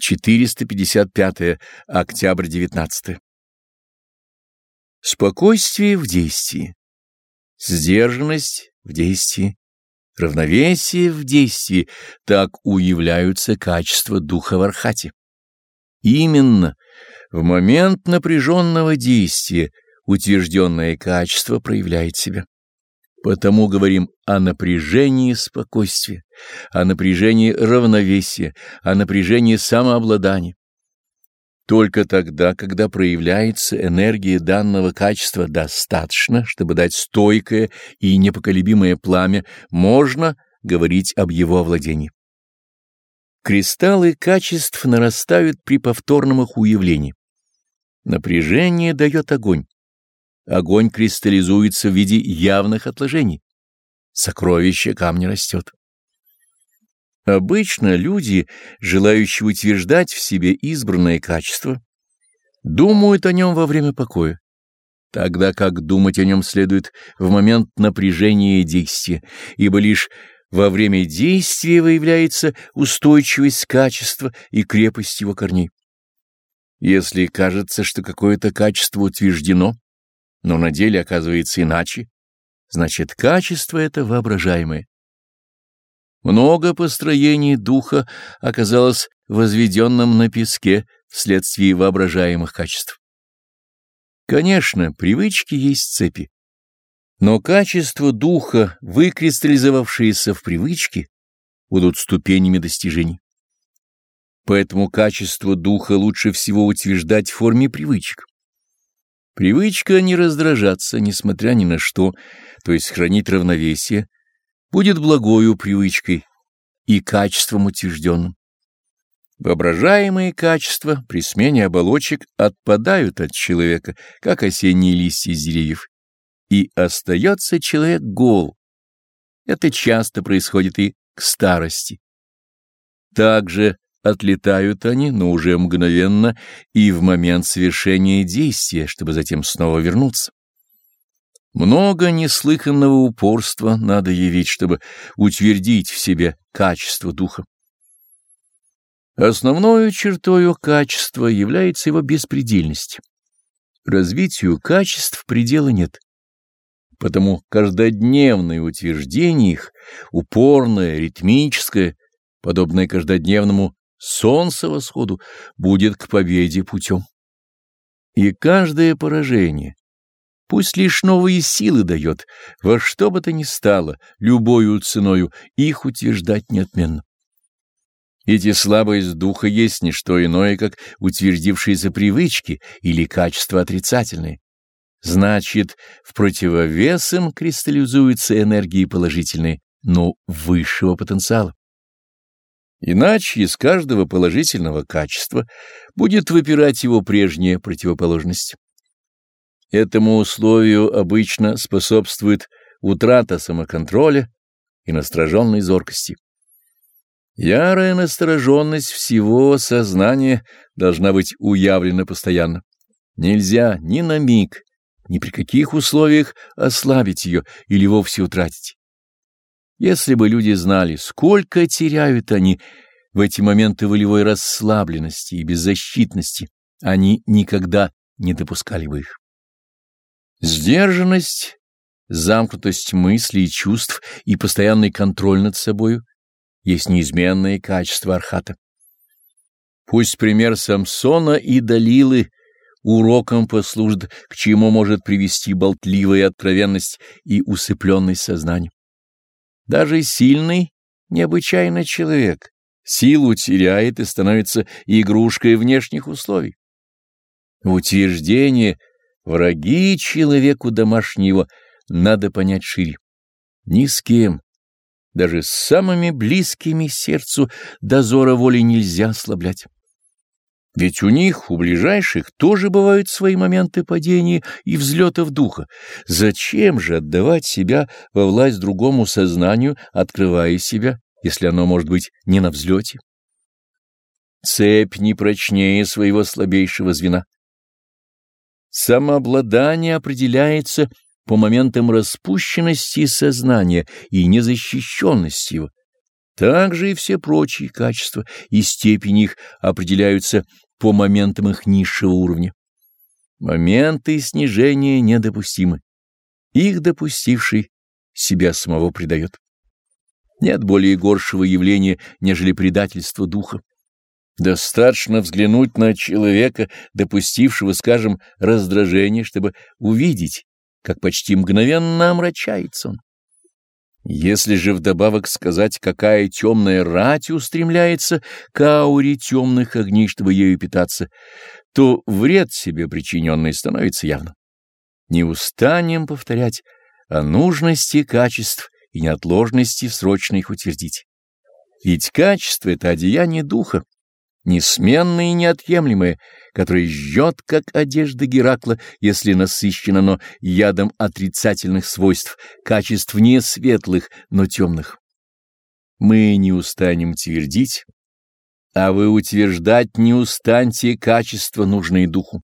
455. Октябрь 19. Спокойствие в действии, сдержанность в действии, равновесие в действии — так уявляются качества духа в архате. Именно в момент напряженного действия утвержденное качество проявляет себя. Потому говорим о напряжении спокойствия, о напряжении равновесия, о напряжении самообладания. Только тогда, когда проявляется энергия данного качества достаточно, чтобы дать стойкое и непоколебимое пламя, можно говорить об его овладении. Кристаллы качеств нарастают при повторном их уявлении. Напряжение дает огонь огонь кристаллизуется в виде явных отложений. Сокровище камня растет. Обычно люди, желающие утверждать в себе избранное качество, думают о нем во время покоя, тогда как думать о нем следует в момент напряжения действия, ибо лишь во время действия выявляется устойчивость качества и крепость его корней. Если кажется, что какое-то качество утверждено, но на деле оказывается иначе, значит, качество это воображаемое. Много построений духа оказалось возведенным на песке вследствие воображаемых качеств. Конечно, привычки есть цепи, но качества духа, выкристаллизовавшиеся в привычке, будут ступенями достижений. Поэтому качество духа лучше всего утверждать в форме привычек. Привычка не раздражаться, несмотря ни на что, то есть хранить равновесие, будет благою привычкой и качеством утвержденным. Воображаемые качества при смене оболочек отпадают от человека, как осенние листья с деревьев, и остается человек гол. Это часто происходит и к старости. Также Отлетают они, но уже мгновенно и в момент совершения действия, чтобы затем снова вернуться. Много неслыханного упорства надо явить, чтобы утвердить в себе качество духа. Основной чертою качества является его беспредельность. Развитию качеств предела нет. Потому каждодневное утверждение их, упорное, ритмическое, подобное каждодневному солнце восходу будет к победе путем. И каждое поражение, пусть лишь новые силы дает, во что бы то ни стало, любою ценою их утверждать неотменно. Эти слабость духа есть не что иное, как утвердившиеся привычки или качества отрицательные. Значит, в противовес им кристаллизуются энергии положительные, но высшего потенциала. Иначе из каждого положительного качества будет выпирать его прежняя противоположность. Этому условию обычно способствует утрата самоконтроля и настороженной зоркости. Ярая настороженность всего сознания должна быть уявлена постоянно. Нельзя ни на миг, ни при каких условиях ослабить ее или вовсе утратить. Если бы люди знали, сколько теряют они в эти моменты волевой расслабленности и беззащитности, они никогда не допускали бы их. Сдержанность, замкнутость мыслей и чувств и постоянный контроль над собою есть неизменные качества архата. Пусть пример Самсона и Далилы уроком послужит, к чему может привести болтливая откровенность и усыпленность сознания. Даже сильный, необычайный человек силу теряет и становится игрушкой внешних условий. Утверждение «враги человеку домашнего» надо понять шире. Ни с кем, даже с самыми близкими сердцу дозора воли нельзя ослаблять. Ведь у них, у ближайших, тоже бывают свои моменты падения и взлетов духа. Зачем же отдавать себя во власть другому сознанию, открывая себя, если оно может быть не на взлете? Цепь не прочнее своего слабейшего звена. Самообладание определяется по моментам распущенности сознания и незащищенности его. Также и все прочие качества и степень их определяются по моментам их низшего уровня. Моменты снижения недопустимы. Их допустивший себя самого предает. Нет более горшего явления, нежели предательство духа. Достаточно взглянуть на человека, допустившего, скажем, раздражение, чтобы увидеть, как почти мгновенно омрачается он. Если же вдобавок сказать, какая темная рать устремляется к ауре темных огней, чтобы ею питаться, то вред себе причиненный становится явным. Не устанем повторять о нужности качеств и неотложности срочно их утвердить. Ведь качество — это одеяние духа, несменное и неотъемлемое, которое жжет, как одежда Геракла, если насыщено оно ядом отрицательных свойств, качеств не светлых, но темных. Мы не устанем твердить, а вы утверждать не устаньте качества, нужные духу.